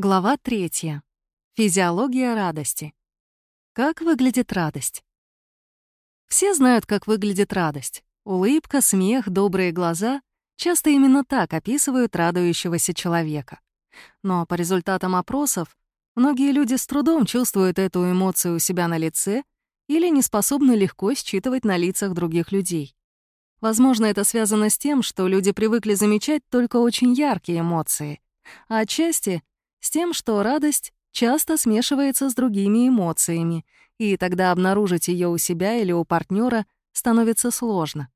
Глава третья. Физиология радости. Как выглядит радость? Все знают, как выглядит радость. Улыбка, смех, добрые глаза — часто именно так описывают радующегося человека. Но по результатам опросов многие люди с трудом чувствуют эту эмоцию у себя на лице или не способны легко считывать на лицах других людей. Возможно, это связано с тем, что люди привыкли замечать только очень яркие эмоции, а отчасти с тем, что радость часто смешивается с другими эмоциями, и тогда обнаружить ее у себя или у партнера становится сложно.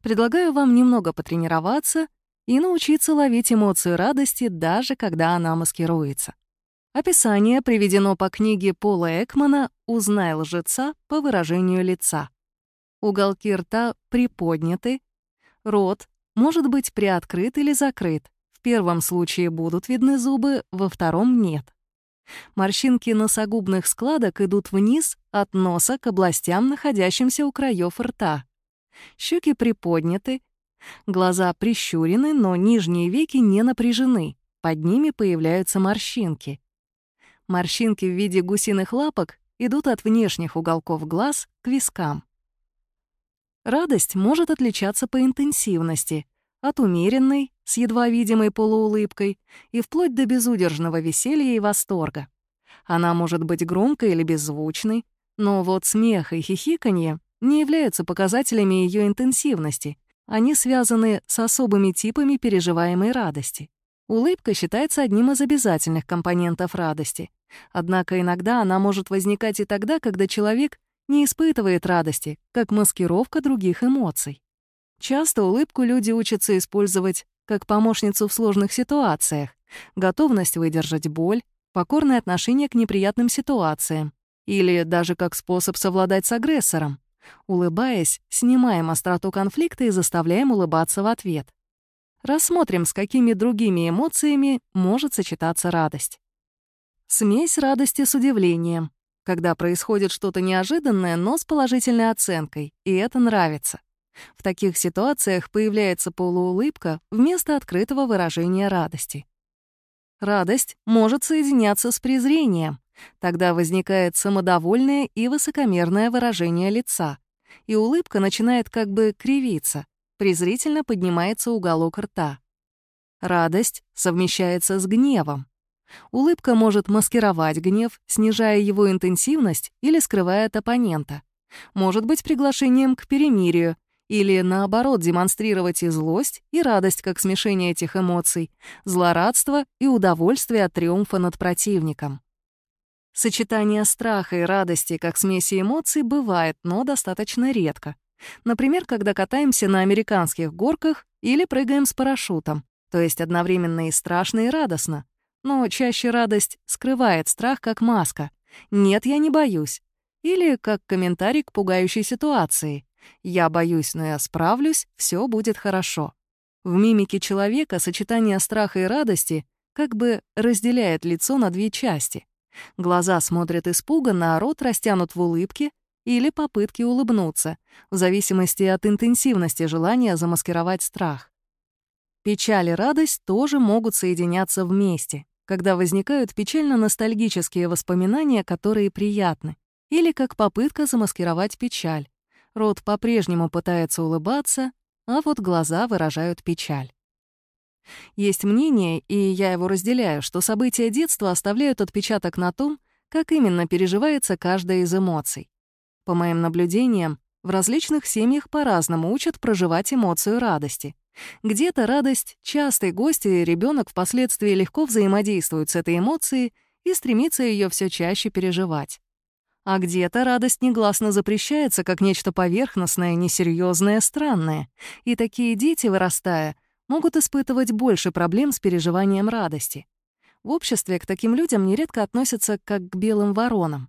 Предлагаю вам немного потренироваться и научиться ловить эмоцию радости, даже когда она маскируется. Описание приведено по книге Пола Экмана «Узнай лжеца по выражению лица». Уголки рта приподняты, рот может быть приоткрыт или закрыт, первом случае будут видны зубы, во втором — нет. Морщинки носогубных складок идут вниз от носа к областям, находящимся у краев рта. Щеки приподняты, глаза прищурены, но нижние веки не напряжены, под ними появляются морщинки. Морщинки в виде гусиных лапок идут от внешних уголков глаз к вискам. Радость может отличаться по интенсивности, от умеренной, с едва видимой полуулыбкой, и вплоть до безудержного веселья и восторга. Она может быть громкой или беззвучной, но вот смех и хихиканье не являются показателями ее интенсивности, они связаны с особыми типами переживаемой радости. Улыбка считается одним из обязательных компонентов радости. Однако иногда она может возникать и тогда, когда человек не испытывает радости, как маскировка других эмоций. Часто улыбку люди учатся использовать как помощницу в сложных ситуациях, готовность выдержать боль, покорное отношение к неприятным ситуациям или даже как способ совладать с агрессором. Улыбаясь, снимаем остроту конфликта и заставляем улыбаться в ответ. Рассмотрим, с какими другими эмоциями может сочетаться радость. Смесь радости с удивлением, когда происходит что-то неожиданное, но с положительной оценкой, и это нравится. В таких ситуациях появляется полуулыбка вместо открытого выражения радости. Радость может соединяться с презрением. Тогда возникает самодовольное и высокомерное выражение лица, и улыбка начинает как бы кривиться, презрительно поднимается уголок рта. Радость совмещается с гневом. Улыбка может маскировать гнев, снижая его интенсивность или скрывая от оппонента. Может быть приглашением к перемирию или, наоборот, демонстрировать и злость, и радость как смешение этих эмоций, злорадство и удовольствие от триумфа над противником. Сочетание страха и радости как смеси эмоций бывает, но достаточно редко. Например, когда катаемся на американских горках или прыгаем с парашютом, то есть одновременно и страшно, и радостно. Но чаще радость скрывает страх как маска. «Нет, я не боюсь». Или как комментарий к пугающей ситуации. Я боюсь, но я справлюсь, все будет хорошо. В мимике человека сочетание страха и радости как бы разделяет лицо на две части. Глаза смотрят испуганно, а рот растянут в улыбке или попытке улыбнуться, в зависимости от интенсивности желания замаскировать страх. Печаль и радость тоже могут соединяться вместе, когда возникают печально-ностальгические воспоминания, которые приятны, или как попытка замаскировать печаль, Рот по-прежнему пытается улыбаться, а вот глаза выражают печаль. Есть мнение, и я его разделяю, что события детства оставляют отпечаток на том, как именно переживается каждая из эмоций. По моим наблюдениям, в различных семьях по-разному учат проживать эмоцию радости. Где-то радость — частый гость, и ребенок впоследствии легко взаимодействует с этой эмоцией и стремится ее все чаще переживать. А где-то радость негласно запрещается как нечто поверхностное, несерьезное, странное. И такие дети, вырастая, могут испытывать больше проблем с переживанием радости. В обществе к таким людям нередко относятся как к белым воронам.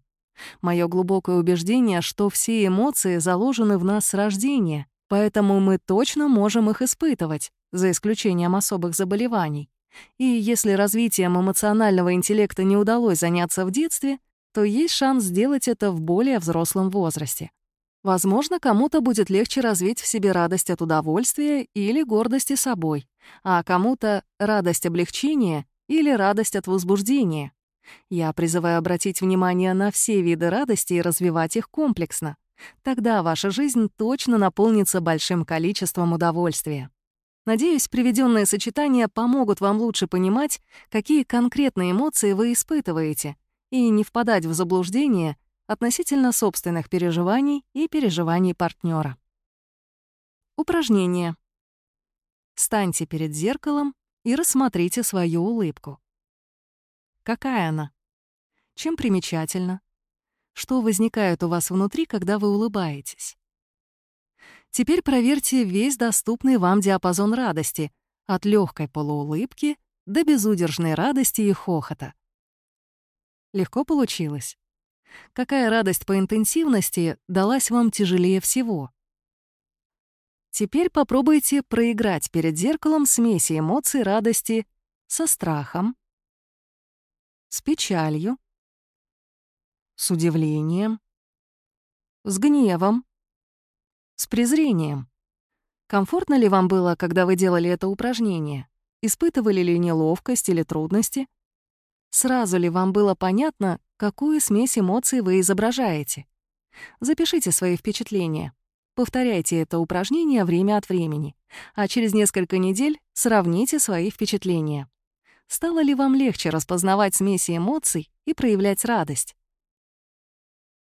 Мое глубокое убеждение, что все эмоции заложены в нас с рождения, поэтому мы точно можем их испытывать, за исключением особых заболеваний. И если развитием эмоционального интеллекта не удалось заняться в детстве, то есть шанс сделать это в более взрослом возрасте. Возможно, кому-то будет легче развить в себе радость от удовольствия или гордости собой, а кому-то радость облегчения или радость от возбуждения. Я призываю обратить внимание на все виды радости и развивать их комплексно. Тогда ваша жизнь точно наполнится большим количеством удовольствия. Надеюсь, приведенные сочетания помогут вам лучше понимать, какие конкретные эмоции вы испытываете, и не впадать в заблуждение относительно собственных переживаний и переживаний партнера. Упражнение. Станьте перед зеркалом и рассмотрите свою улыбку. Какая она? Чем примечательна? Что возникает у вас внутри, когда вы улыбаетесь? Теперь проверьте весь доступный вам диапазон радости, от легкой полуулыбки до безудержной радости и хохота. Легко получилось? Какая радость по интенсивности далась вам тяжелее всего? Теперь попробуйте проиграть перед зеркалом смеси эмоций радости со страхом, с печалью, с удивлением, с гневом, с презрением. Комфортно ли вам было, когда вы делали это упражнение? Испытывали ли неловкость или трудности? Сразу ли вам было понятно, какую смесь эмоций вы изображаете? Запишите свои впечатления. Повторяйте это упражнение время от времени, а через несколько недель сравните свои впечатления. Стало ли вам легче распознавать смеси эмоций и проявлять радость?